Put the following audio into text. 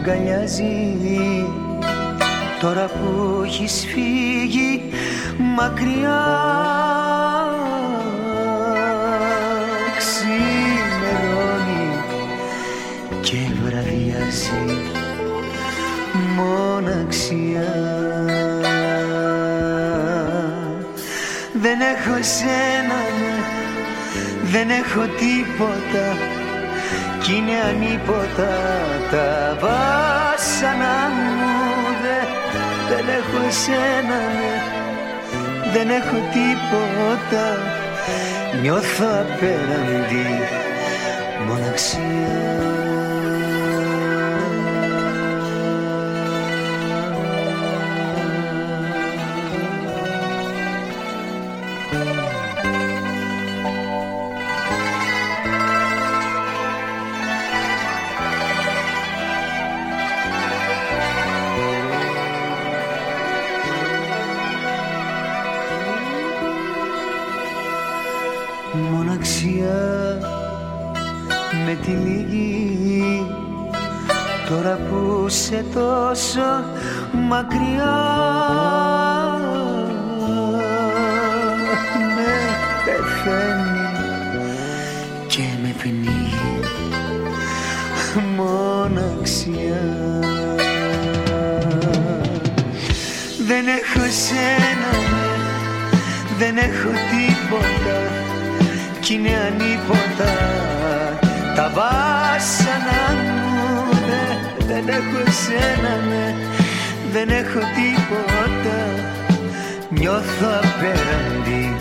αγκαλιάζει. Τώρα που έχεις φύγει μακριά. Ξημερώνει και βραδιάζει μοναξιά. Δεν έχω εσένα, δεν έχω τίποτα κι είναι ανίποτα τα βάσανα μου δε, δεν έχω εσένα ναι, δεν έχω τίποτα. Νιώθω απέναντι μοναξία σε τόσο μακριά. Με πεθαίνει και με πνίγει μοναξιά δεν έχω σένα δεν έχω τίποτα κι είναι ανίποτα τα βάσανα δεν έχω εσένα ναι Δεν έχω τίποτα. Νιώθω απέναντι